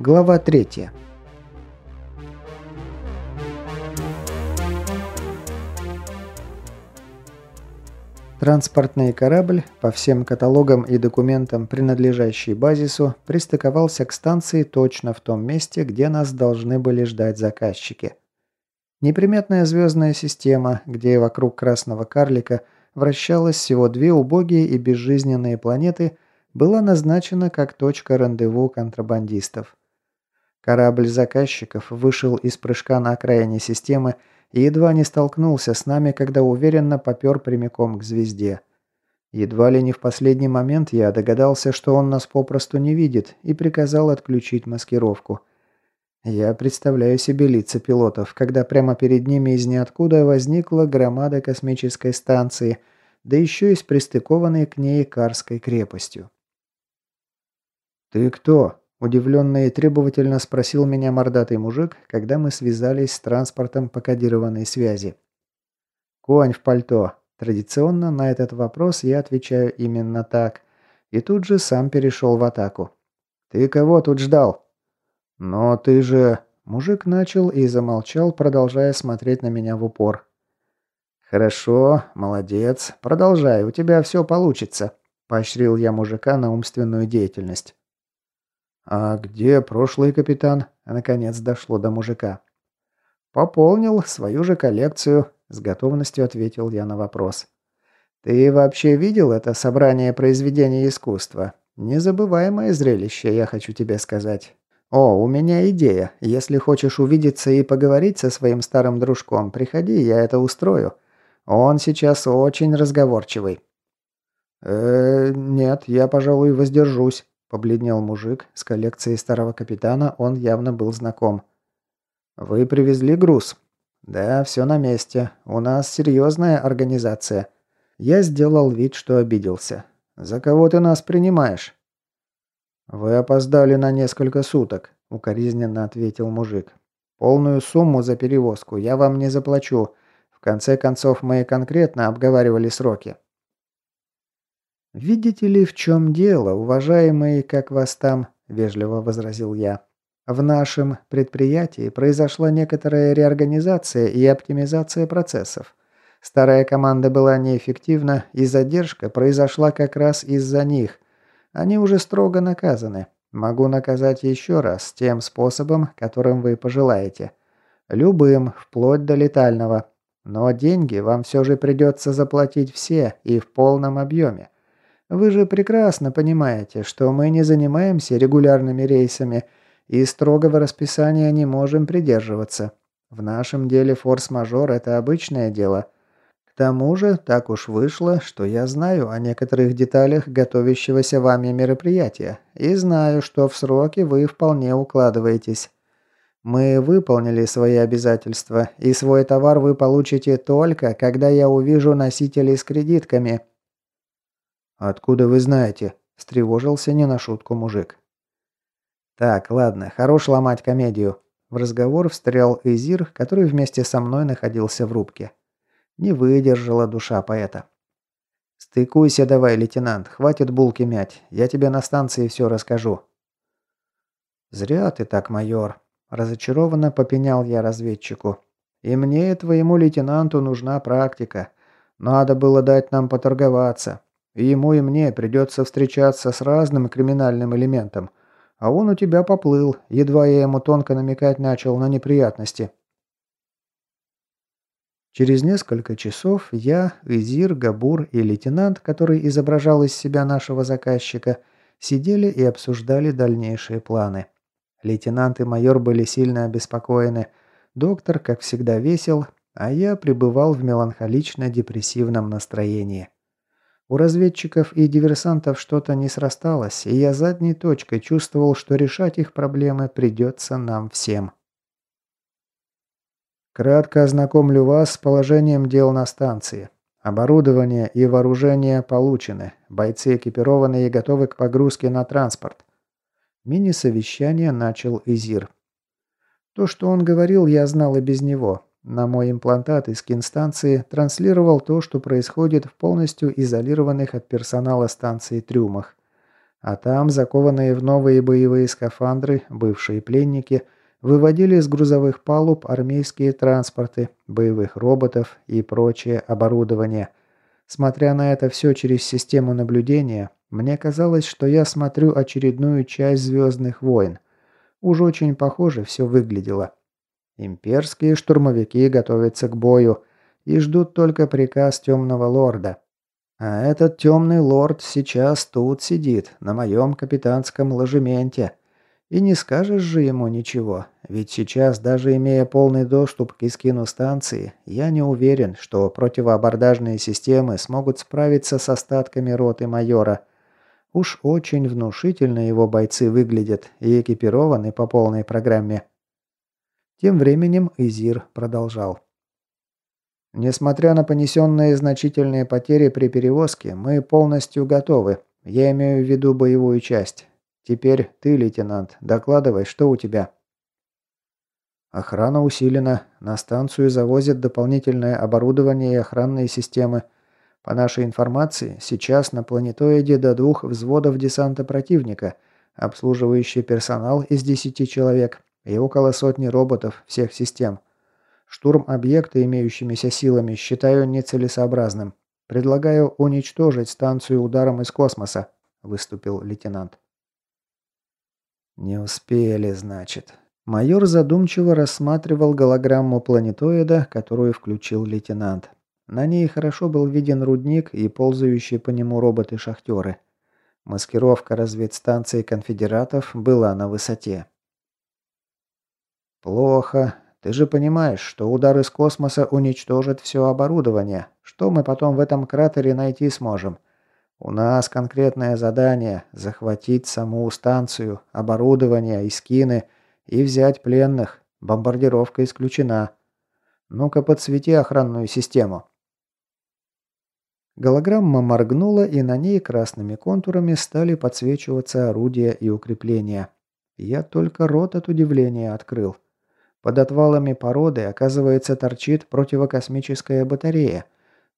Глава 3. Транспортный корабль, по всем каталогам и документам, принадлежащий базису, пристыковался к станции точно в том месте, где нас должны были ждать заказчики. Неприметная звездная система, где вокруг красного карлика вращалось всего две убогие и безжизненные планеты, была назначена как точка рандеву контрабандистов. Корабль заказчиков вышел из прыжка на окраине системы и едва не столкнулся с нами, когда уверенно попер прямиком к звезде. Едва ли не в последний момент я догадался, что он нас попросту не видит, и приказал отключить маскировку. Я представляю себе лица пилотов, когда прямо перед ними из ниоткуда возникла громада космической станции, да еще и с пристыкованной к ней Карской крепостью. «Ты кто?» Удивленно и требовательно спросил меня мордатый мужик, когда мы связались с транспортом по кодированной связи. «Конь в пальто». Традиционно на этот вопрос я отвечаю именно так. И тут же сам перешел в атаку. «Ты кого тут ждал?» «Но ты же...» Мужик начал и замолчал, продолжая смотреть на меня в упор. «Хорошо, молодец. Продолжай, у тебя все получится», – поощрил я мужика на умственную деятельность. «А где прошлый капитан?» Наконец дошло до мужика. «Пополнил свою же коллекцию», – с готовностью ответил я на вопрос. «Ты вообще видел это собрание произведений искусства? Незабываемое зрелище, я хочу тебе сказать. О, у меня идея. Если хочешь увидеться и поговорить со своим старым дружком, приходи, я это устрою. Он сейчас очень разговорчивый». «Э, нет, я, пожалуй, воздержусь», Побледнел мужик. С коллекцией старого капитана он явно был знаком. «Вы привезли груз?» «Да, все на месте. У нас серьезная организация». Я сделал вид, что обиделся. «За кого ты нас принимаешь?» «Вы опоздали на несколько суток», – укоризненно ответил мужик. «Полную сумму за перевозку я вам не заплачу. В конце концов, мы конкретно обговаривали сроки». «Видите ли, в чем дело, уважаемые, как вас там?» – вежливо возразил я. «В нашем предприятии произошла некоторая реорганизация и оптимизация процессов. Старая команда была неэффективна, и задержка произошла как раз из-за них. Они уже строго наказаны. Могу наказать еще раз, тем способом, которым вы пожелаете. Любым, вплоть до летального. Но деньги вам все же придется заплатить все и в полном объеме. Вы же прекрасно понимаете, что мы не занимаемся регулярными рейсами и строгого расписания не можем придерживаться. В нашем деле форс-мажор – это обычное дело. К тому же, так уж вышло, что я знаю о некоторых деталях готовящегося вами мероприятия и знаю, что в сроки вы вполне укладываетесь. Мы выполнили свои обязательства, и свой товар вы получите только, когда я увижу носителей с кредитками – «Откуда вы знаете?» – встревожился не на шутку мужик. «Так, ладно, хорош ломать комедию». В разговор встрял Эзир, который вместе со мной находился в рубке. Не выдержала душа поэта. «Стыкуйся давай, лейтенант, хватит булки мять, я тебе на станции все расскажу». «Зря ты так, майор», – разочарованно попенял я разведчику. «И мне, твоему лейтенанту, нужна практика. Надо было дать нам поторговаться. И ему и мне придется встречаться с разным криминальным элементом. А он у тебя поплыл, едва я ему тонко намекать начал на неприятности. Через несколько часов я, Изир, Габур и лейтенант, который изображал из себя нашего заказчика, сидели и обсуждали дальнейшие планы. Лейтенант и майор были сильно обеспокоены, доктор, как всегда, весел, а я пребывал в меланхолично-депрессивном настроении. У разведчиков и диверсантов что-то не срасталось, и я задней точкой чувствовал, что решать их проблемы придется нам всем. Кратко ознакомлю вас с положением дел на станции. Оборудование и вооружение получены. Бойцы экипированы и готовы к погрузке на транспорт. Мини-совещание начал Изир. То, что он говорил, я знал и без него. На мой имплантат из кинстанции транслировал то, что происходит в полностью изолированных от персонала станции трюмах. А там, закованные в новые боевые скафандры, бывшие пленники выводили с грузовых палуб армейские транспорты, боевых роботов и прочее оборудование. Смотря на это все через систему наблюдения, мне казалось, что я смотрю очередную часть «Звездных войн». Уж очень похоже все выглядело. Имперские штурмовики готовятся к бою и ждут только приказ Темного Лорда. А этот Темный Лорд сейчас тут сидит, на моем капитанском ложементе. И не скажешь же ему ничего, ведь сейчас, даже имея полный доступ к искину станции, я не уверен, что противоабордажные системы смогут справиться с остатками роты майора. Уж очень внушительно его бойцы выглядят и экипированы по полной программе. Тем временем Изир продолжал. Несмотря на понесенные значительные потери при перевозке, мы полностью готовы. Я имею в виду боевую часть. Теперь ты, лейтенант, докладывай, что у тебя. Охрана усилена. На станцию завозят дополнительное оборудование и охранные системы. По нашей информации, сейчас на планетоиде до двух взводов десанта противника, обслуживающий персонал из 10 человек, и около сотни роботов всех систем. Штурм объекта имеющимися силами считаю нецелесообразным. Предлагаю уничтожить станцию ударом из космоса», – выступил лейтенант. «Не успели, значит». Майор задумчиво рассматривал голограмму планетоида, которую включил лейтенант. На ней хорошо был виден рудник и ползающие по нему роботы-шахтеры. Маскировка разведстанции конфедератов была на высоте. «Плохо. Ты же понимаешь, что удар из космоса уничтожит все оборудование. Что мы потом в этом кратере найти сможем? У нас конкретное задание – захватить саму станцию, оборудование и скины и взять пленных. Бомбардировка исключена. Ну-ка подсвети охранную систему». Голограмма моргнула, и на ней красными контурами стали подсвечиваться орудия и укрепления. Я только рот от удивления открыл. Под отвалами породы, оказывается, торчит противокосмическая батарея.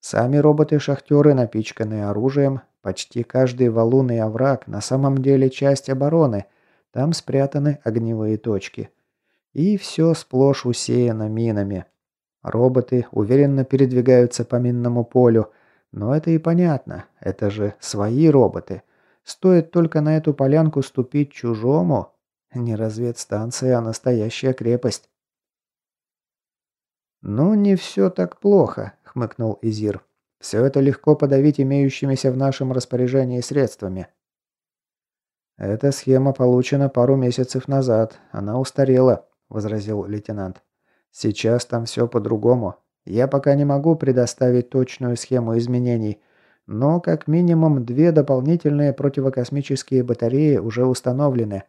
Сами роботы-шахтеры напичканы оружием. Почти каждый валун и овраг на самом деле часть обороны. Там спрятаны огневые точки. И все сплошь усеяно минами. Роботы уверенно передвигаются по минному полю. Но это и понятно. Это же свои роботы. Стоит только на эту полянку ступить чужому. Не разведстанция, а настоящая крепость. «Ну, не все так плохо», — хмыкнул Изир. «Все это легко подавить имеющимися в нашем распоряжении средствами». «Эта схема получена пару месяцев назад. Она устарела», — возразил лейтенант. «Сейчас там все по-другому. Я пока не могу предоставить точную схему изменений, но как минимум две дополнительные противокосмические батареи уже установлены.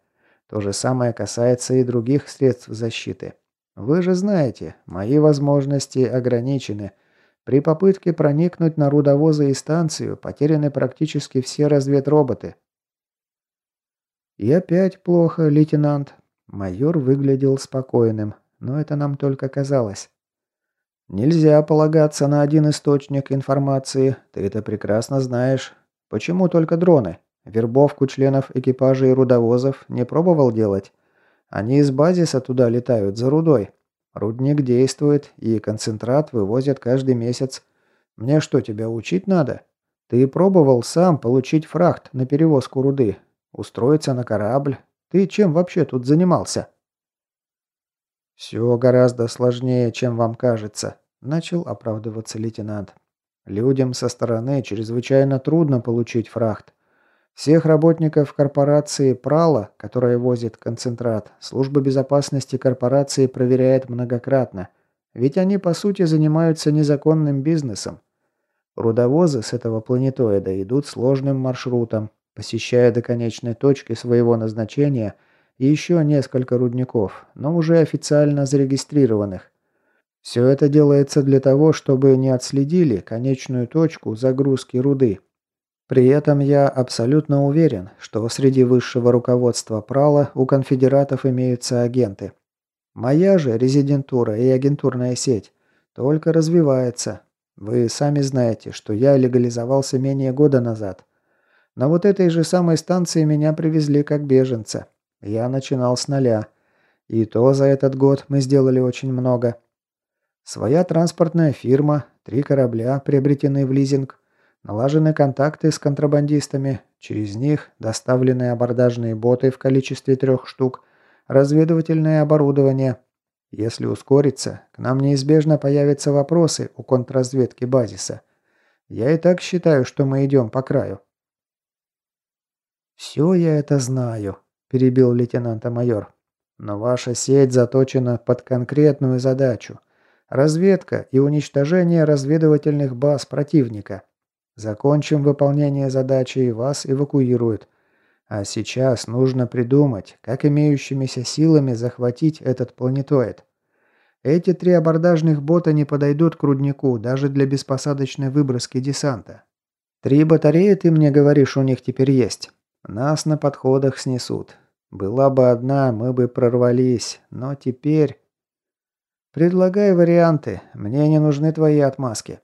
То же самое касается и других средств защиты. Вы же знаете, мои возможности ограничены. При попытке проникнуть на рудовозы и станцию потеряны практически все разведроботы. И опять плохо, лейтенант. Майор выглядел спокойным, но это нам только казалось. Нельзя полагаться на один источник информации, ты это прекрасно знаешь. Почему только дроны? Вербовку членов экипажей рудовозов не пробовал делать? Они из базиса туда летают за рудой. Рудник действует, и концентрат вывозят каждый месяц. Мне что, тебя учить надо? Ты пробовал сам получить фрахт на перевозку руды, устроиться на корабль. Ты чем вообще тут занимался? Все гораздо сложнее, чем вам кажется, начал оправдываться лейтенант. Людям со стороны чрезвычайно трудно получить фрахт. Всех работников корпорации «Прала», которая возит концентрат, служба безопасности корпорации проверяет многократно, ведь они по сути занимаются незаконным бизнесом. Рудовозы с этого планетоида идут сложным маршрутом, посещая до конечной точки своего назначения еще несколько рудников, но уже официально зарегистрированных. Все это делается для того, чтобы не отследили конечную точку загрузки руды, при этом я абсолютно уверен, что среди высшего руководства Прала у конфедератов имеются агенты. Моя же резидентура и агентурная сеть только развивается. Вы сами знаете, что я легализовался менее года назад. На вот этой же самой станции меня привезли как беженца. Я начинал с нуля. И то за этот год мы сделали очень много. Своя транспортная фирма, три корабля, приобретены в лизинг, налажены контакты с контрабандистами, через них доставлены абордажные боты в количестве трех штук, разведывательное оборудование. Если ускориться, к нам неизбежно появятся вопросы у контрразведки базиса. Я и так считаю, что мы идем по краю. «Все я это знаю», – перебил лейтенанта майор. «Но ваша сеть заточена под конкретную задачу – Разведка и уничтожение разведывательных баз противника. Закончим выполнение задачи и вас эвакуируют. А сейчас нужно придумать, как имеющимися силами захватить этот планетоид. Эти три абордажных бота не подойдут к руднику даже для беспосадочной выброски десанта. Три батареи, ты мне говоришь, у них теперь есть. Нас на подходах снесут. Была бы одна, мы бы прорвались, но теперь... Предлагай варианты. Мне не нужны твои отмазки.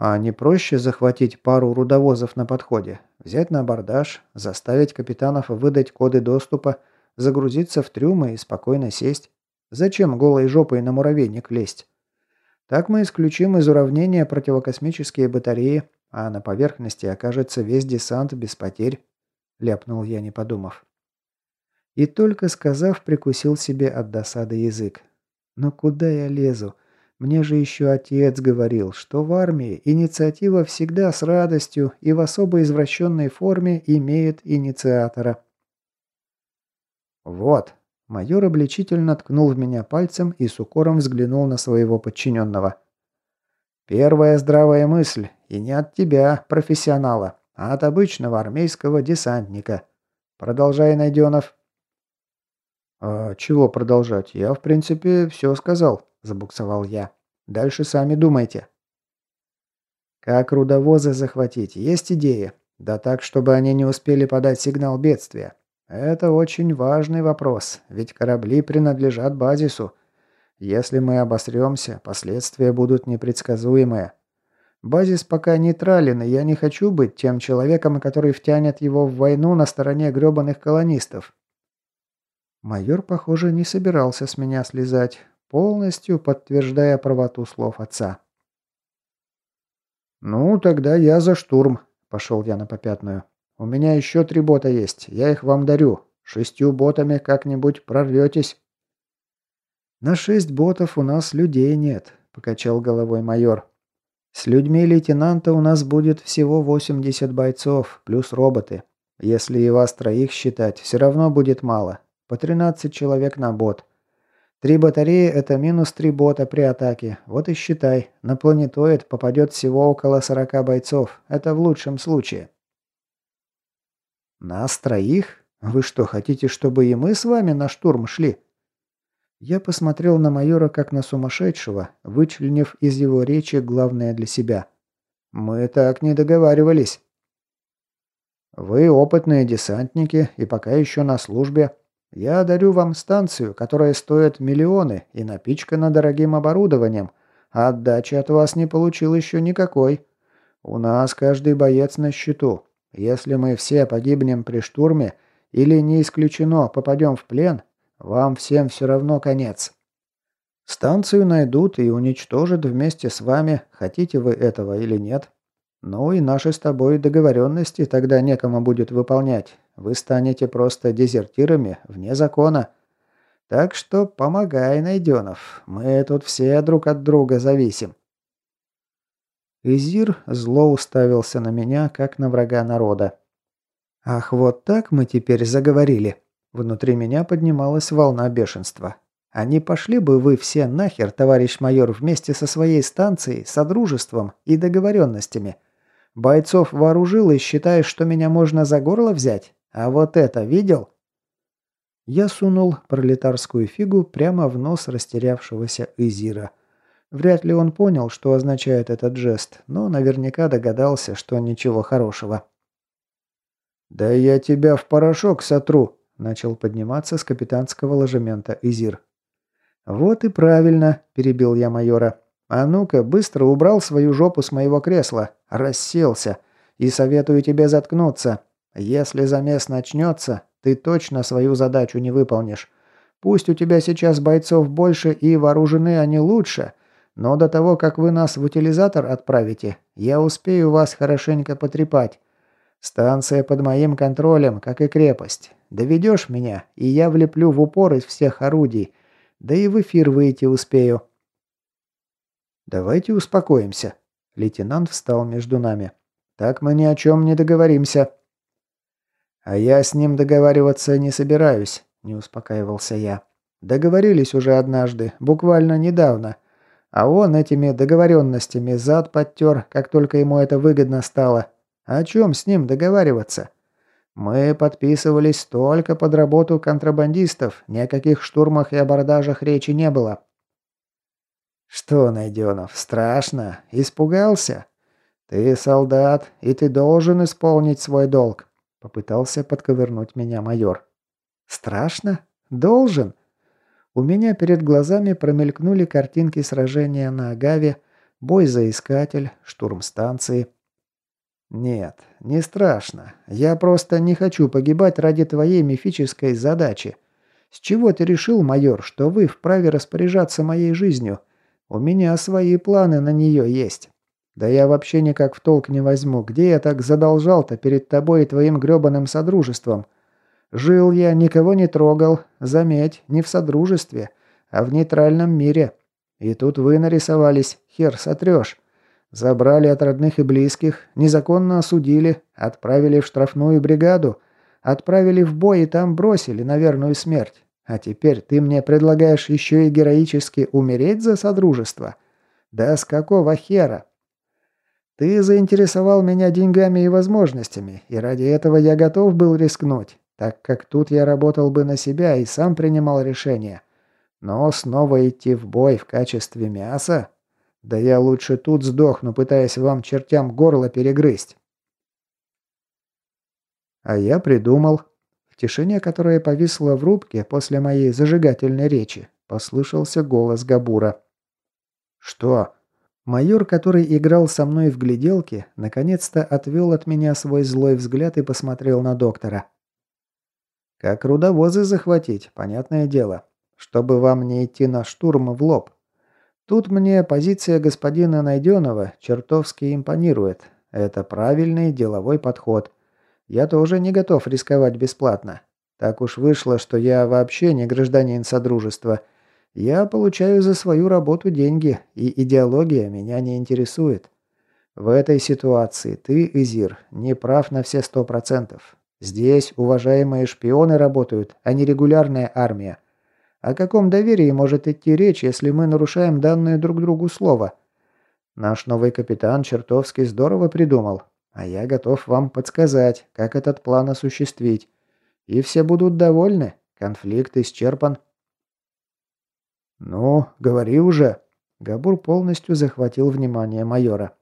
А не проще захватить пару рудовозов на подходе, взять на абордаж, заставить капитанов выдать коды доступа, загрузиться в трюмы и спокойно сесть? Зачем голой жопой на муравейник лезть? Так мы исключим из уравнения противокосмические батареи, а на поверхности окажется весь десант без потерь, ляпнул я, не подумав. И только сказав, прикусил себе от досады язык. Но куда я лезу? Мне же еще отец говорил, что в армии инициатива всегда с радостью и в особо извращенной форме имеет инициатора. «Вот», – майор обличительно ткнул в меня пальцем и с укором взглянул на своего подчиненного. «Первая здравая мысль, и не от тебя, профессионала, а от обычного армейского десантника. Продолжай, Найденов». «А чего продолжать? Я, в принципе, все сказал», – забуксовал я. «Дальше сами думайте». «Как рудовозы захватить? Есть идеи? Да так, чтобы они не успели подать сигнал бедствия. Это очень важный вопрос, ведь корабли принадлежат базису. Если мы обосремся, последствия будут непредсказуемые. Базис пока нейтрален, и я не хочу быть тем человеком, который втянет его в войну на стороне гребаных колонистов. Майор, похоже, не собирался с меня слезать, полностью подтверждая правоту слов отца. «Ну, тогда я за штурм», – пошел я на попятную. «У меня еще три бота есть, я их вам дарю. Шестью ботами как-нибудь прорветесь». «На шесть ботов у нас людей нет», – покачал головой майор. «С людьми лейтенанта у нас будет всего 80 бойцов, плюс роботы. Если и вас троих считать, все равно будет мало. По 13 человек на бот. Три батареи – это минус три бота при атаке. Вот и считай, на планетоид попадет всего около 40 бойцов. Это в лучшем случае. Нас троих? Вы что, хотите, чтобы и мы с вами на штурм шли? Я посмотрел на майора как на сумасшедшего, вычленив из его речи главное для себя. Мы так не договаривались. Вы опытные десантники и пока еще на службе. Я дарю вам станцию, которая стоит миллионы и напичкана дорогим оборудованием, а отдачи от вас не получил еще никакой. У нас каждый боец на счету. Если мы все погибнем при штурме или, не исключено, попадем в плен, вам всем все равно конец. Станцию найдут и уничтожат вместе с вами, хотите вы этого или нет. Ну и наши с тобой договоренности тогда некому будет выполнять. Вы станете просто дезертирами вне закона. Так что помогай, Найденов. Мы тут все друг от друга зависим. Изир зло уставился на меня, как на врага народа. Ах, вот так мы теперь заговорили. Внутри меня поднималась волна бешенства. А не пошли бы вы все нахер, товарищ майор, вместе со своей станцией, содружеством и договоренностями – Бойцов вооружил и считаешь, что меня можно за горло взять? А вот это видел?» Я сунул пролетарскую фигу прямо в нос растерявшегося Изира. Вряд ли он понял, что означает этот жест, но наверняка догадался, что ничего хорошего. «Да я тебя в порошок сотру!» – начал подниматься с капитанского ложемента Изир. «Вот и правильно», – перебил я майора. «А ну-ка, быстро убрал свою жопу с моего кресла. Расселся. И советую тебе заткнуться. Если замес начнется, ты точно свою задачу не выполнишь. Пусть у тебя сейчас бойцов больше и вооружены они лучше, но до того, как вы нас в утилизатор отправите, я успею вас хорошенько потрепать. Станция под моим контролем, как и крепость. Доведешь меня, и я влеплю в упор из всех орудий. Да и в эфир выйти успею. Давайте успокоимся. Лейтенант встал между нами. Так мы ни о чем не договоримся. А я с ним договариваться не собираюсь, не успокаивался я. Договорились уже однажды, буквально недавно. А он этими договоренностями зад подтер, как только ему это выгодно стало. О чем с ним договариваться? Мы подписывались только под работу контрабандистов, ни о каких штурмах и абордажах речи не было. Что, Найденов, страшно? Испугался? Ты солдат, и ты должен исполнить свой долг. Попытался подковырнуть меня майор. Страшно? Должен? У меня перед глазами промелькнули картинки сражения на Агаве, бой за искатель, штурм станции. Нет, не страшно. Я просто не хочу погибать ради твоей мифической задачи. С чего ты решил, майор, что вы вправе распоряжаться моей жизнью? У меня свои планы на нее есть. Да я вообще никак в толк не возьму, где я так задолжал-то перед тобой и твоим грёбаным содружеством. Жил я, никого не трогал, заметь, не в содружестве, а в нейтральном мире. И тут вы нарисовались, хер сотрешь. Забрали от родных и близких, незаконно осудили, отправили в штрафную бригаду, отправили в бой и там бросили на верную смерть. А теперь ты мне предлагаешь еще и героически умереть за содружество? Да с какого хера? Ты заинтересовал меня деньгами и возможностями, и ради этого я готов был рискнуть так как тут я работал бы на себя и сам принимал решения. Но снова идти в бой в качестве мяса? Да я лучше тут сдохну, пытаясь вам чертям горло перегрызть. А я придумал. В тишине, которая повисла в рубке после моей зажигательной речи, послышался голос Габура. «Что?» Майор, который играл со мной в гляделки, наконец-то отвел от меня свой злой взгляд и посмотрел на доктора. Как рудовозы захватить, понятное дело. Чтобы вам не идти на штурм в лоб. Тут мне позиция господина Найденова чертовски импонирует. Это правильный деловой подход. Я тоже не готов рисковать бесплатно. Так уж вышло, что я вообще не гражданин Содружества. Я получаю за свою работу деньги, и идеология меня не интересует. В этой ситуации ты, Изир, не прав на все сто процентов. Здесь уважаемые шпионы работают, а не регулярная армия. О каком доверии может идти речь, если мы нарушаем данное друг другу слово? Наш новый капитан чертовски здорово придумал, а я готов вам подсказать, как этот план осуществить. И все будут довольны, конфликт исчерпан. «Ну, говори уже!» Габур полностью захватил внимание майора.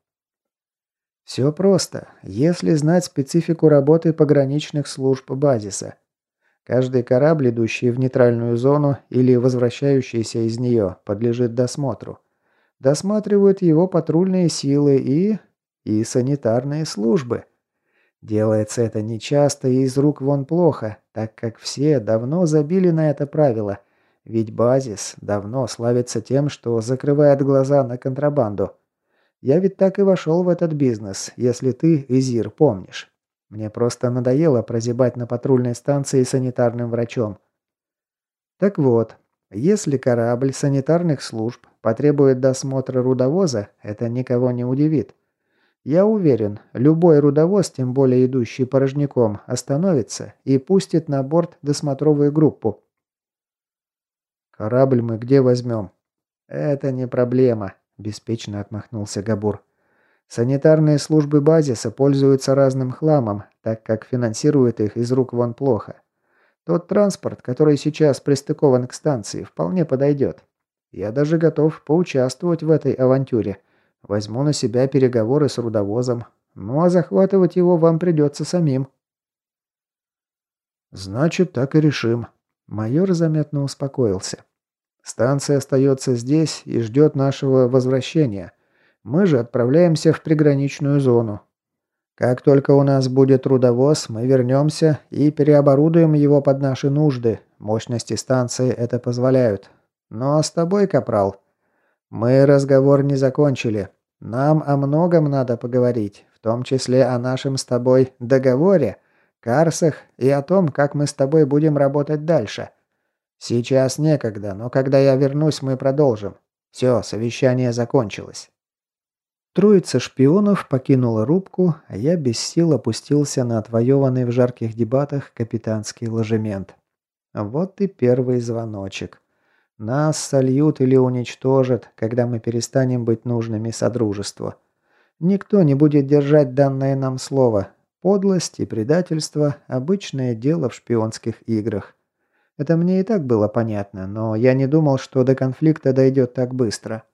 Все просто, если знать специфику работы пограничных служб базиса. Каждый корабль, идущий в нейтральную зону или возвращающийся из нее, подлежит досмотру. Досматривают его патрульные силы и... и санитарные службы. Делается это нечасто и из рук вон плохо, так как все давно забили на это правило. Ведь базис давно славится тем, что закрывает глаза на контрабанду. Я ведь так и вошел в этот бизнес, если ты, Изир, помнишь. Мне просто надоело прозябать на патрульной станции санитарным врачом. Так вот, если корабль санитарных служб потребует досмотра рудовоза, это никого не удивит. Я уверен, любой рудовоз, тем более идущий порожняком, остановится и пустит на борт досмотровую группу. «Корабль мы где возьмем?» «Это не проблема. – беспечно отмахнулся Габур. «Санитарные службы базиса пользуются разным хламом, так как финансируют их из рук вон плохо. Тот транспорт, который сейчас пристыкован к станции, вполне подойдет. Я даже готов поучаствовать в этой авантюре. Возьму на себя переговоры с рудовозом. Ну а захватывать его вам придется самим». «Значит, так и решим». Майор заметно успокоился. Станция остается здесь и ждет нашего возвращения. Мы же отправляемся в приграничную зону. Как только у нас будет трудовоз, мы вернемся и переоборудуем его под наши нужды. Мощности станции это позволяют. Но с тобой, Капрал, мы разговор не закончили. Нам о многом надо поговорить, в том числе о нашем с тобой договоре, карсах и о том, как мы с тобой будем работать дальше. Сейчас некогда, но когда я вернусь, мы продолжим. Все, совещание закончилось. Троица шпионов покинула рубку, а я без сил опустился на отвоеванный в жарких дебатах капитанский ложемент. Вот и первый звоночек. Нас сольют или уничтожат, когда мы перестанем быть нужными Содружеству. Никто не будет держать данное нам слово. Подлость и предательство – обычное дело в шпионских играх. Это мне и так было понятно, но я не думал, что до конфликта дойдет так быстро.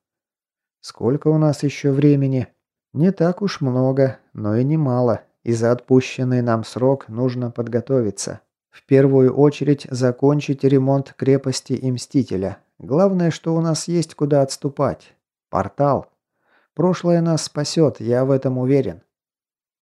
Сколько у нас еще времени? Не так уж много, но и немало. И за отпущенный нам срок нужно подготовиться. В первую очередь закончить ремонт крепости и Мстителя. Главное, что у нас есть куда отступать. Портал. Прошлое нас спасет, я в этом уверен.